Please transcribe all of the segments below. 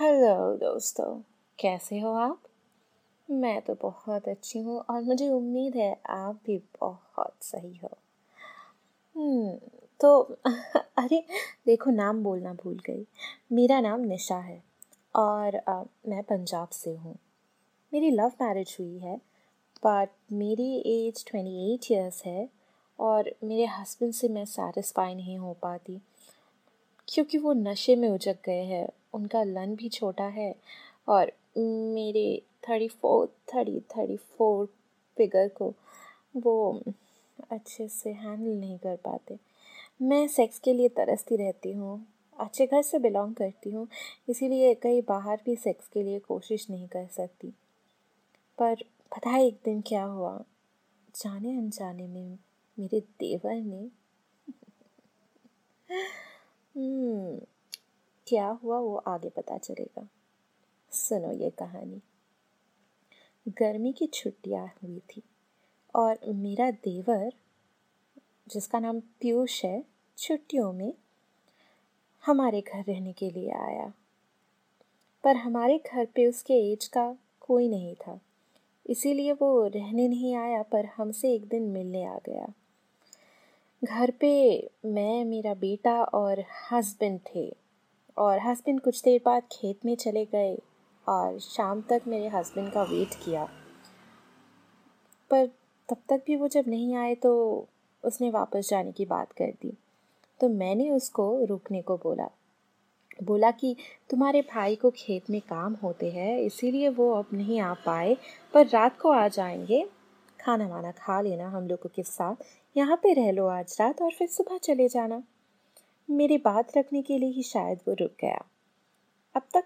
Hello दोस्तों कैसे हो आप? मैं तो बहुत अच्छी हूँ और मुझे उम्मीद है आप भी बहुत सही हो। हम्म, तो अरे देखो नाम बोलना भूल गई। मेरा नाम निशा है और आ, मैं पंजाब से हूँ। मेरी लव मैरिज हुई है बट मेरी एज ट्वेंटी एट ईयर्स है और मेरे हस्बैंड से मैं सेटिस्फाई नहीं हो पाती क्योंकि वो नशे में उजग गए हैं। उनका लन भी छोटा है और मेरे thirty four thirty thirty four figure को वो अच्छे से हैंडल नहीं कर पाते। मैं सेक्स के लिए तरसती रहती हूँ अच्छे घर से बिलोंग करती हूँ इसीलिए कहीं बाहर भी सेक्स के लिए कोशिश नहीं कर सकती। पर पता है एक दिन क्या हुआ? जाने अनजाने में मेरे देवर ने हम्म, क्या हुआ वो आगे पता चलेगा। सुनो ये कहानी। गर्मी की छुट्टियाँ हुई थी और मेरा देवर, जिसका नाम पीयूष है, छुट्टियों में हमारे घर रहने के लिए आया। पर हमारे घर पे उसके एज का कोई नहीं था। इसीलिए वो रहने नहीं आया, पर हमसे एक दिन मिलने आ गया। घर पे मैं, मेरा बेटा और हस्बैंड थे। और हस्बैंड कुछ देर बाद खेत में चले गए और शाम तक मेरे हस्बैंड का वेट किया। पर तब तक भी वो जब नहीं आए तो उसने वापस जाने की बात कर दी। तो मैंने उसको रुकने को बोला। बोला कि तुम्हारे भाई को खेत में काम होते हैं, इसीलिए वो अब नहीं आ पाए, पर रात को आ जाएँगे। खाना वाना खा लेना, हम लोगों के साथ। यहाँ पे रह लो आज रात और फिर सुबह चले जाना। मेरी बात रखने के लिए ही शायद वो रुक गया। अब तक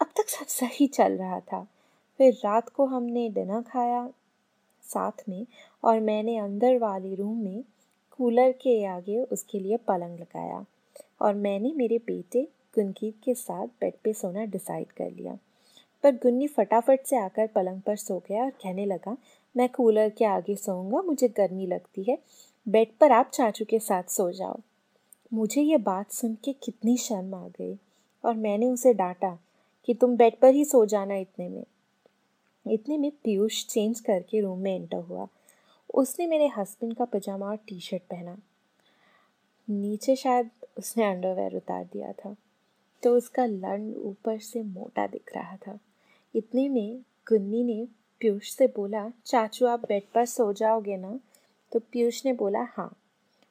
अब तक सब सही चल रहा था। फिर रात को हमने डिनर खाया साथ में और मैंने अंदर वाले रूम में कूलर के आगे उसके लिए पलंग लगाया और मैंने मेरे बेटे गुनकीत के साथ बेड पे सोना डिसाइड कर लिया। पर गुन्नी फटाफट से आकर पलंग पर सो गया और कहने लगा, मैं कूलर के आगे सोऊँगा, मुझे गर्मी लगती है। बेड पर आप चाचू के साथ सो जाओ। मुझे ये बात सुन के कितनी शर्म आ गई और मैंने उसे डांटा कि तुम बेड पर ही सो जाना इतने में। इतने में पीयूष चेंज करके रूम में एंटर हुआ। उसने मेरे हस्बैंड का पजामा और टी शर्ट पहना। नीचे शायद उसने अंडरवेयर उतार दिया था तो उसका लंड ऊपर से मोटा दिख रहा था। इतने में गुन्नी ने पीयूष से बोला, चाचू, आप बेड पर सो जाओगे ना? तो पीयूष ने बोला हाँ।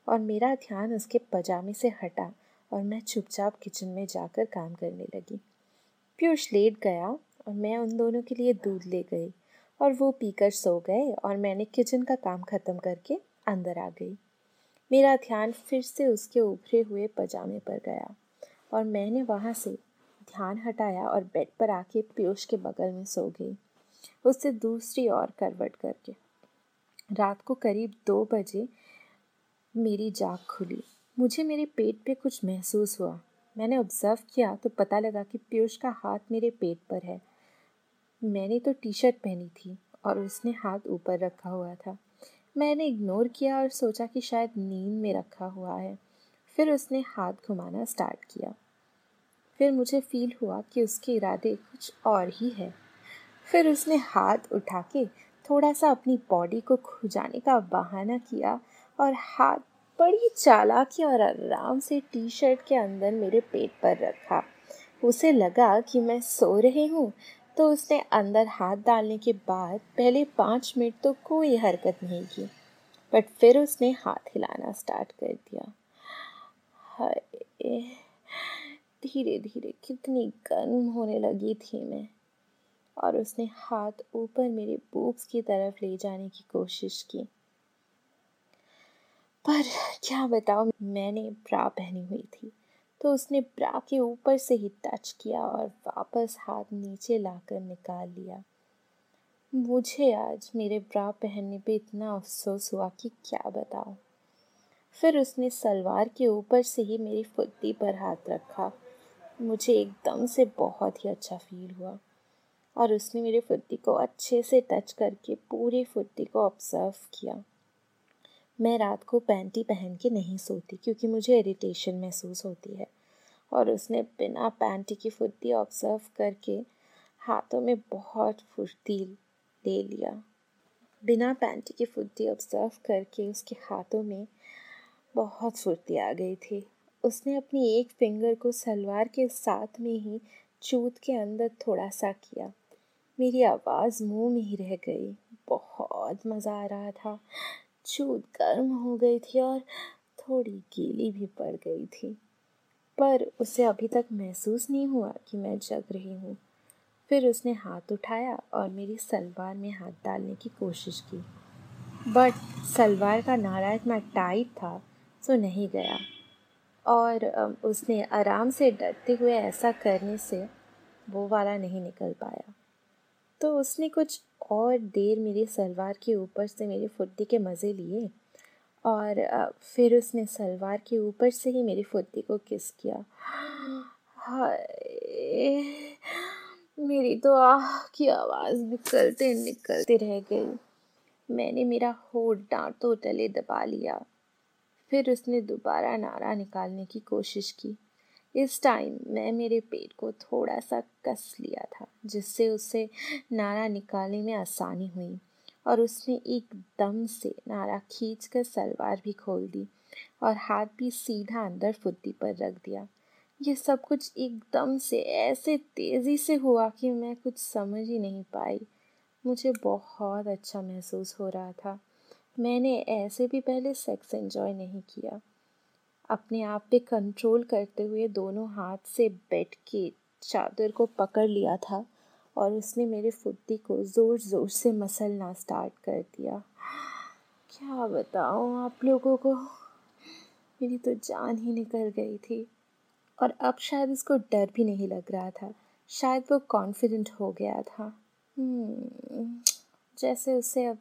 और मेरा ध्यान उसके पजामे से हटा और मैं चुपचाप किचन में जाकर काम करने लगी। पीयूष लेट गया और मैं उन दोनों के लिए दूध ले गई और वो पीकर सो गए और मैंने किचन का काम ख़त्म करके अंदर आ गई। मेरा ध्यान फिर से उसके उभरे हुए पजामे पर गया और मैंने वहाँ से ध्यान हटाया और बेड पर आके पीयूष के बगल में सो गई। उससे दूसरी ओर करवट करके। रात को करीब दो बजे मेरी जाग खुली। मुझे मेरे पेट पे कुछ महसूस हुआ। मैंने ऑब्ज़र्व किया तो पता लगा कि पीयूष का हाथ मेरे पेट पर है। मैंने तो टी शर्ट पहनी थी और उसने हाथ ऊपर रखा हुआ था। मैंने इग्नोर किया और सोचा कि शायद नींद में रखा हुआ है। फिर उसने हाथ घुमाना स्टार्ट किया। फिर मुझे फील हुआ कि उसके इरादे कुछ और ही है। फिर उसने हाथ उठा के थोड़ा सा अपनी बॉडी को खुजाने का बहाना किया। और हाथ बड़ी चालाकी और आराम से टी शर्ट के अंदर मेरे पेट पर रखा। उसे लगा कि मैं सो रही हूँ तो उसने अंदर हाथ डालने के बाद पहले पाँच मिनट तो कोई हरकत नहीं की, बट फिर उसने हाथ हिलाना स्टार्ट कर दिया। धीरे धीरे कितनी गर्म होने लगी थी मैं। और उसने हाथ ऊपर मेरे बूब्स की तरफ़ ले जाने की कोशिश की। पर क्या बताऊँ, मैंने ब्रा पहनी हुई थी। तो उसने ब्रा के ऊपर से ही टच किया और वापस हाथ नीचे लाकर निकाल लिया। मुझे आज मेरे ब्रा पहनने पे इतना अफसोस हुआ कि क्या बताऊँ। फिर उसने सलवार के ऊपर से ही मेरी फुद्दी पर हाथ रखा। मुझे एकदम से बहुत ही अच्छा फील हुआ। और उसने मेरे फुद्दी को अच्छे से टच करके पूरी फुद्दी को ऑब्ज़र्व किया। मैं रात को पैंटी पहन के नहीं सोती क्योंकि मुझे इरिटेशन महसूस होती है। और उसने बिना पैंटी की फुर्ती ऑब्ज़र्व करके हाथों में बहुत फुर्ती ले लिया। बिना पैंटी की फुर्ती ऑब्ज़र्व करके उसके हाथों में बहुत फुर्ती आ गई थी। उसने अपनी एक फिंगर को सलवार के साथ में ही चूत के अंदर थोड़ा सा किया। मेरी आवाज़ मुँह में ही रह गई। बहुत मज़ा आ रहा था। चूत गर्म हो गई थी और थोड़ी गीली भी पड़ गई थी। पर उसे अभी तक महसूस नहीं हुआ कि मैं जग रही हूँ। फिर उसने हाथ उठाया और मेरी सलवार में हाथ डालने की कोशिश की। बट सलवार का नारा इतना टाइट था सो नहीं गया। और उसने आराम से डरते हुए ऐसा करने से वो वाला नहीं निकल पाया। तो उसने कुछ और देर मेरी सलवार के ऊपर से मेरी फुर्ती के मज़े लिए और फिर उसने सलवार के ऊपर से ही मेरी फुर्ती को किस किया। मेरी तो आह की आवाज़ निकलते निकलते रह गई। मैंने मेरा होठ दांतों तले दबा लिया। फिर उसने दोबारा नारा निकालने की कोशिश की। इस टाइम मैं मेरे पेट को थोड़ा सा कस लिया था, जिससे उसे नारा निकालने में आसानी हुई और उसने एकदम से नारा खींच कर सलवार भी खोल दी और हाथ भी सीधा अंदर फुद्दी पर रख दिया। ये सब कुछ एकदम से ऐसे तेज़ी से हुआ कि मैं कुछ समझ ही नहीं पाई। मुझे बहुत अच्छा महसूस हो रहा था। मैंने ऐसे भी पहले सेक्स एंजॉय नहीं किया। अपने आप पे कंट्रोल करते हुए दोनों हाथ से बैठ के चादर को पकड़ लिया था और उसने मेरे फुद्दी को ज़ोर ज़ोर से मसलना स्टार्ट कर दिया। क्या बताऊँ आप लोगों को? मेरी तो जान ही निकल गई थी। और अब शायद उसको डर भी नहीं लग रहा था। शायद वो कॉन्फिडेंट हो गया था। हम्म, जैसे उसे अब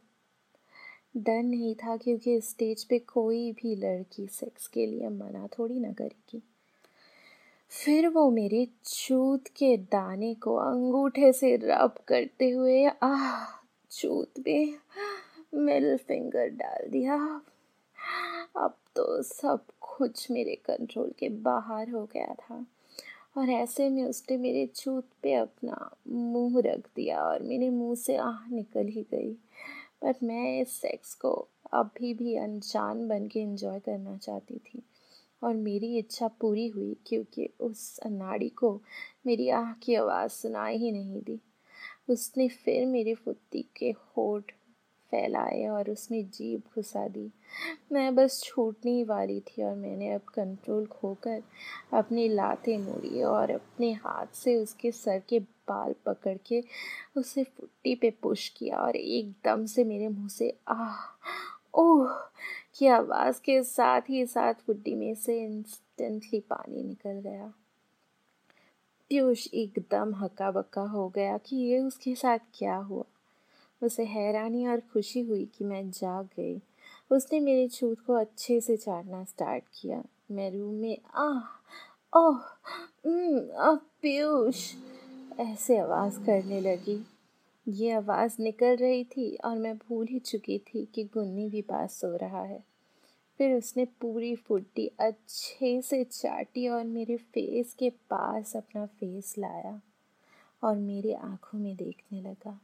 डर नहीं था क्योंकि स्टेज पे कोई भी लड़की सेक्स के लिए मना थोड़ी ना करेगी। फिर वो मेरे चूत के दाने को अंगूठे से रब करते हुए, आह, चूत में मिल फिंगर डाल दिया। अब तो सब कुछ मेरे कंट्रोल के बाहर हो गया था। और ऐसे में उसने मेरे चूत पे अपना मुँह रख दिया और मेरे मुँह से आह निकल ही गई। पर मैं इस सेक्स को अभी भी अनजान बन के इंजॉय करना चाहती थी। और मेरी इच्छा पूरी हुई क्योंकि उस अनाड़ी को मेरी आह की आवाज़ सुनाई ही नहीं दी। उसने फिर मेरी फुद्दी के होठ फैलाए और उसमें जीप घुसा दी। मैं बस छूटने वाली थी और मैंने अब कंट्रोल खोकर अपनी लातें मोड़ी और अपने हाथ से उसके सर के बाल पकड़ के उसे फुट्टी पे पुश किया और एकदम से मेरे मुँह से, आह, ओह, की आवाज़ के साथ ही साथ फुट्टी में से इंस्टेंटली पानी निकल गया। पीयूष एकदम हक्का बक्का हो गया कि ये उसके साथ क्या हुआ। उसे हैरानी और खुशी हुई कि मैं जाग गई। उसने मेरे छूत को अच्छे से चाटना स्टार्ट किया। मैं रूम में, आह, ओह पीयूष ऐसे आवाज़ करने लगी। ये आवाज़ निकल रही थी और मैं भूल ही चुकी थी कि गुन्नी भी पास सो रहा है। फिर उसने पूरी फुट्टी अच्छे से चाटी और मेरे फेस के पास अपना फेस लाया और मेरी आँखों में देखने लगा।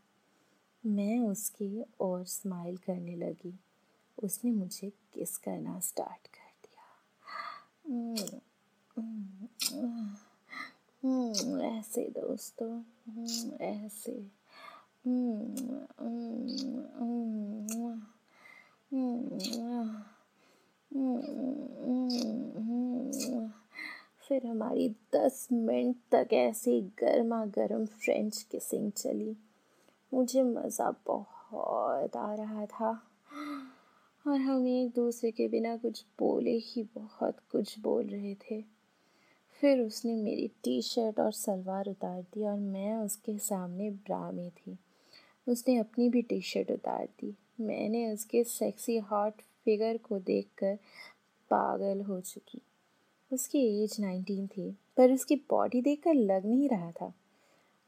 मैं उसकी ओर स्माइल करने लगी। उसने मुझे किस करना स्टार्ट कर दिया। ऐसे दोस्तों, ऐसे। फिर हमारी दस मिनट तक ऐसी गर्मा गर्म फ्रेंच किसिंग चली। मुझे मज़ा बहुत आ रहा था। और हम एक दूसरे के बिना कुछ बोले ही बहुत कुछ बोल रहे थे। फिर उसने मेरी टी शर्ट और सलवार उतार दी और मैं उसके सामने ब्रा में थी। उसने अपनी भी टी शर्ट उतार दी। मैंने उसके सेक्सी हॉट फिगर को देखकर पागल हो चुकी। उसकी एज नाइनटीन थी, पर उसकी बॉडी देखकर लग नहीं रहा था।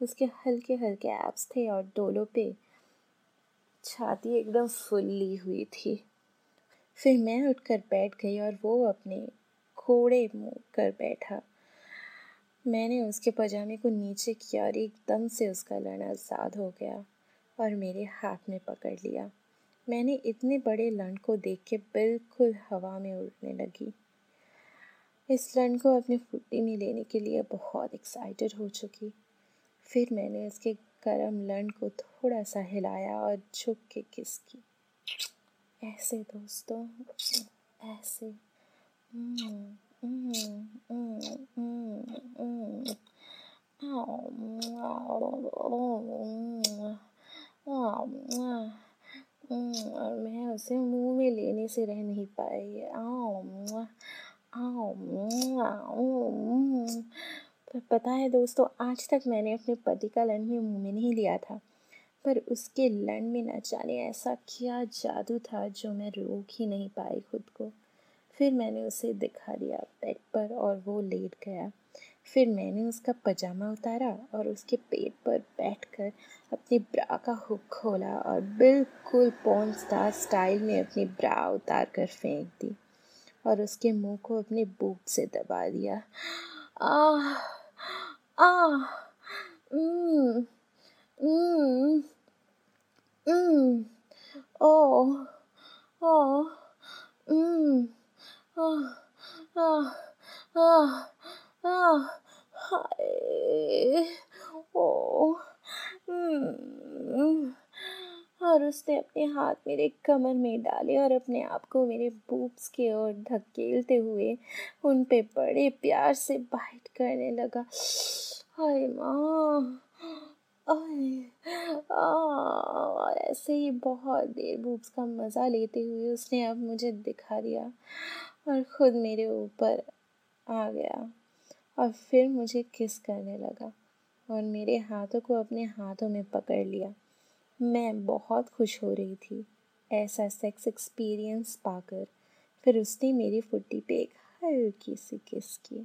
उसके हल्के हल्के एप्स थे और डोलों पे छाती एकदम फुल्ली हुई थी। फिर मैं उठकर बैठ गई और वो अपने घोड़े मुँह कर बैठा। मैंने उसके पजामे को नीचे किया और एकदम से उसका लड़ आज़ाद हो गया और मेरे हाथ में पकड़ लिया। मैंने इतने बड़े लंड को देख के बिल्कुल हवा में उड़ने लगी। इस लंड को अपनी फुट्टी में लेने के लिए बहुत एक्साइटेड हो चुकी। फिर मैंने उसके गर्म लंड को थोड़ा सा हिलाया और झुक के किस की। ऐसे दोस्तों, ऐसे। और मैं उसे मुँह में लेने से रह नहीं पाई। पर पता है दोस्तों, आज तक मैंने अपने पति का लन में मुँह में नहीं लिया था। पर उसके लन में न जाने ऐसा क्या जादू था जो मैं रोक ही नहीं पाई खुद को। फिर मैंने उसे दिखा दिया बेड पर और वो लेट गया। फिर मैंने उसका पजामा उतारा और उसके पेट पर बैठकर अपनी ब्रा का हुक खोला और बिल्कुल पॉन स्टार स्टाइल में अपनी ब्रा उतार कर फेंक दी और उसके मुँह को अपने बूट से दबा दिया। आ 啊，嗯，嗯，嗯，哦，哦，嗯，啊，啊，啊，啊，嗨，哦，嗯。और उसने अपने हाथ मेरे कमर में डाले और अपने आप को मेरे बूब्स के ओर धकेलते हुए उन पे बड़े प्यार से बाइट करने लगा। हाय माँ और ऐसे ही बहुत देर बूब्स का मज़ा लेते हुए उसने अब मुझे दिखा दिया और ख़ुद मेरे ऊपर आ गया और फिर मुझे किस करने लगा और मेरे हाथों को अपने हाथों में पकड़ लिया। मैं बहुत खुश हो रही थी। ऐसा सेक्स एक्सपीरियंस पाकर फिर उसने मेरी फुट्टी पे एक हल्की सी किस की।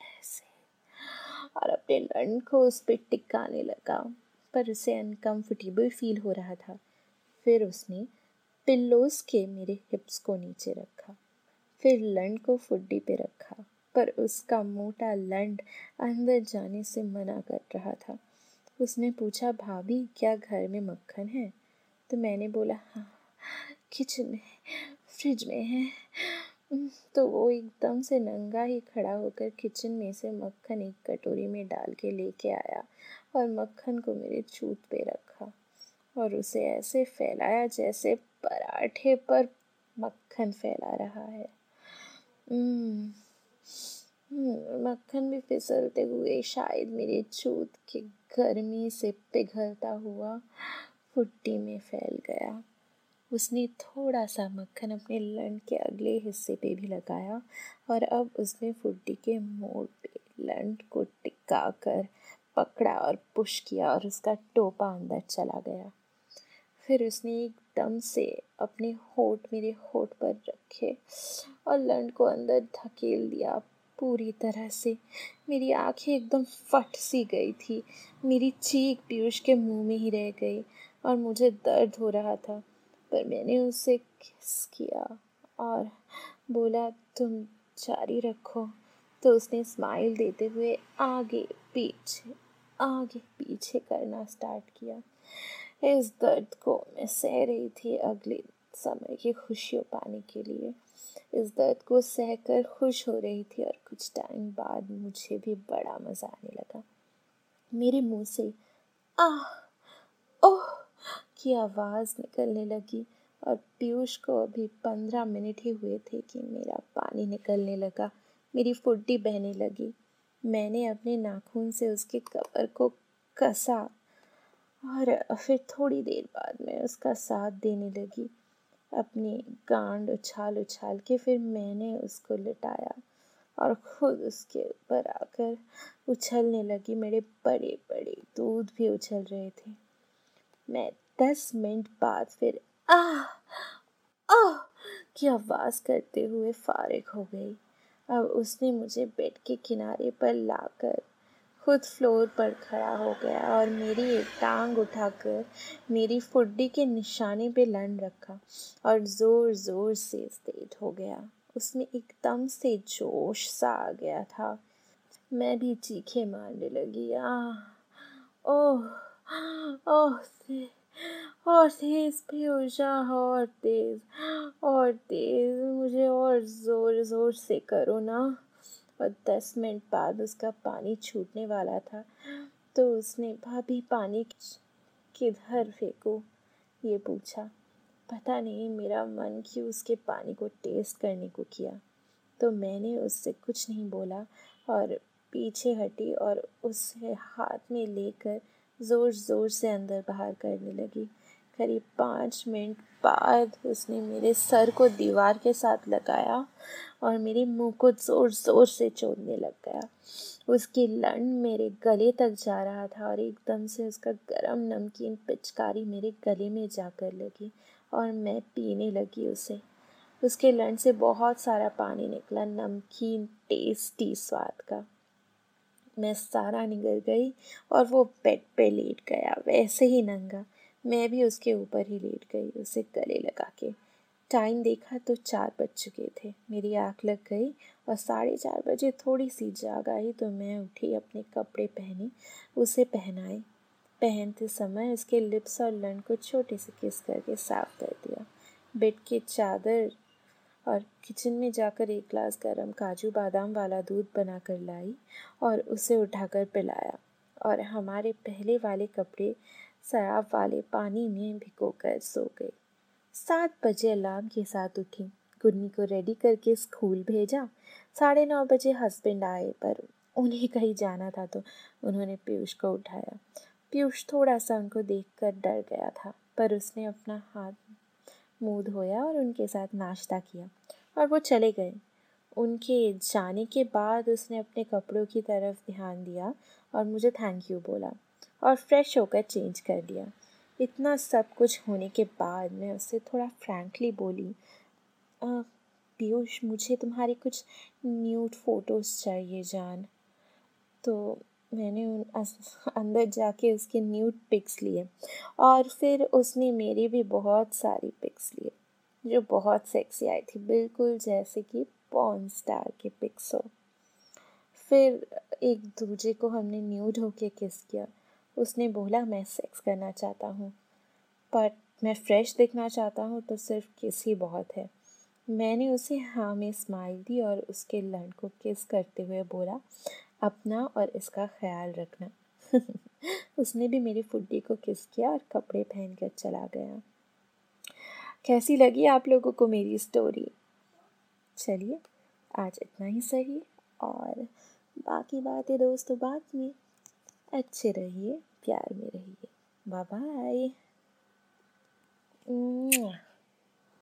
ऐसे। और अपने लंड को उस पर टिकाने लगा, पर उसे अनकंफर्टेबल फील हो रहा था। फिर उसने पिल्लोस के मेरे हिप्स को नीचे रखा, फिर लंड को फुड्डी पे रखा, पर उसका मोटा लंड अंदर जाने से मना कर रहा था। उसने पूछा, भाभी, क्या घर में मक्खन है? तो मैंने बोला हाँ किचन में फ्रिज में है। तो वो एकदम से नंगा ही खड़ा होकर किचन में से मक्खन एक कटोरी में डाल के लेके आया और मक्खन को मेरे चूत पे रखा और उसे ऐसे फैलाया जैसे पराठे पर मक्खन फैला रहा है। मक्खन भी फिसलते हुए शायद मेरे चूत के गर्मी से पिघलता हुआ फुट्टी में फैल गया। उसने थोड़ा सा मक्खन अपने लंड के अगले हिस्से पे भी लगाया और अब उसने फुट्टी के मोड़ पे लंड को टिका कर पकड़ा और पुश किया और उसका टोपा अंदर चला गया। फिर उसने एकदम से अपने होठ मेरे होठ पर रखे और लंड को अंदर धकेल दिया। पूरी तरह से। मेरी आँखें एकदम फट सी गई थी। मेरी चीख पीयूष के मुँह में ही रह गई और मुझे दर्द हो रहा था। पर मैंने उसे किस किया और बोला, तुम जारी रखो। तो उसने स्माइल देते हुए आगे पीछे आगे पीछे करना स्टार्ट किया। इस दर्द को मैं सह रही थी अगले समय की खुशियों पाने के लिए। इस दर्द को सहकर खुश हो रही थी और कुछ टाइम बाद मुझे भी बड़ा मज़ा आने लगा। मेरे मुँह से, आह, ओह, की आवाज़ निकलने लगी और पीयूष को अभी पंद्रह मिनट ही हुए थे कि मेरा पानी निकलने लगा। मेरी फुड्डी बहने लगी। मैंने अपने नाखून से उसके कपर को कसा और फिर थोड़ी देर बाद मैं उसका साथ देने लगी। अपनी गांड उछाल उछाल के फिर मैंने उसको लिटाया और खुद उसके ऊपर आकर उछलने लगी। मेरे बड़े बड़े दूध भी उछल रहे थे। मैं दस मिनट बाद फिर आह आह की आवाज़ करते हुए फारिग हो गई। अब उसने मुझे बेड के किनारे पर लाकर खुद फ्लोर पर खड़ा हो गया और मेरी एक टांग उठाकर मेरी फुड्डी के निशाने पे लन रखा और ज़ोर ज़ोर से स्टेट हो गया। उसमें एकदम से जोश सा आ गया था। मैं भी चीखे मारने लगी। आह, ओह ओह से, और तेज ऊर्जा, और तेज और तेज। मुझे और ज़ोर ज़ोर से करो ना। और दस मिनट बाद उसका पानी छूटने वाला था तो उसने, भाभी, पानी किधर फेंको? ये पूछा। पता नहीं, मेरा मन क्यों उसके पानी को टेस्ट करने को किया? तो मैंने उससे कुछ नहीं बोला और पीछे हटी और उसे हाथ में लेकर ज़ोर ज़ोर से अंदर बाहर करने लगी। करीब पाँच मिनट बाद उसने मेरे सर को दीवार के साथ लगाया और मेरे मुँह को ज़ोर ज़ोर से चोदने लग गया। उसकी लंड मेरे गले तक जा रहा था और एकदम से उसका गरम नमकीन पिचकारी मेरे गले में जाकर लगी और मैं पीने लगी उसे। उसके लंड से बहुत सारा पानी निकला, नमकीन, टेस्टी स्वाद का। मैं सारा निकल गई और वो बेड पे लेट गया, वैसे ही नंगा। मैं भी उसके ऊपर ही लेट गई, उसे गले लगा के। टाइम देखा तो चार बज चुके थे। मेरी आँख लग गई और साढ़े चार बजे थोड़ी सी जाग आई तो मैं उठी, अपने कपड़े पहने, उसे पहनाए। पहनते समय उसके लिप्स और लन को छोटे से किस करके साफ़ कर दिया। बेड की चादर और किचन में जाकर एक ग्लास गरम काजू बादाम वाला दूध बनाकर लाई और उसे उठाकर पिलाया और हमारे पहले वाले कपड़े शराब वाले पानी में भिगोकर सो गए। सात बजे अलार्म के साथ उठी। गुन्नी को रेडी करके स्कूल भेजा। साढ़े नौ बजे हस्बैंड आए, पर उन्हें कहीं जाना था तो उन्होंने पीयूष को उठाया। पीयूष थोड़ा सा उनको देखकर डर गया था, पर उसने अपना हाथ मुँह धोया और उनके साथ नाश्ता किया और वो चले गए। उनके जाने के बाद उसने अपने कपड़ों की तरफ़ ध्यान दिया और मुझे थैंक यू बोला। और फ्रेश होकर चेंज कर लिया इतना सब कुछ होने के बाद मैं उससे थोड़ा फ्रैंकली बोली पीयूष, मुझे तुम्हारी कुछ न्यूड फ़ोटोज़ चाहिए जान। तो मैंने उन अंदर जाके उसके न्यूड पिक्स लिए और फिर उसने मेरी भी बहुत सारी पिक्स लिए, जो बहुत सेक्सी आई थी। बिल्कुल जैसे कि पॉन स्टार के पिक्स हो। फिर एक दूजे को हमने न्यूड होके किस किया। उसने बोला, मैं सेक्स करना चाहता हूँ पर मैं फ्रेश दिखना चाहता हूँ तो सिर्फ़ किस ही बहुत है। मैंने उसे हाँ में स्माइल दी और उसके लंड को किस करते हुए बोला, अपना और इसका ख्याल रखना। उसने भी मेरी फुड्डी को किस किया और कपड़े पहन कर चला गया। कैसी लगी आप लोगों को मेरी स्टोरी चलिए, आज इतना ही सही और बाकी बातें दोस्तों बाद में अच्छे रहिए। प्यार में रहिए। Bye bye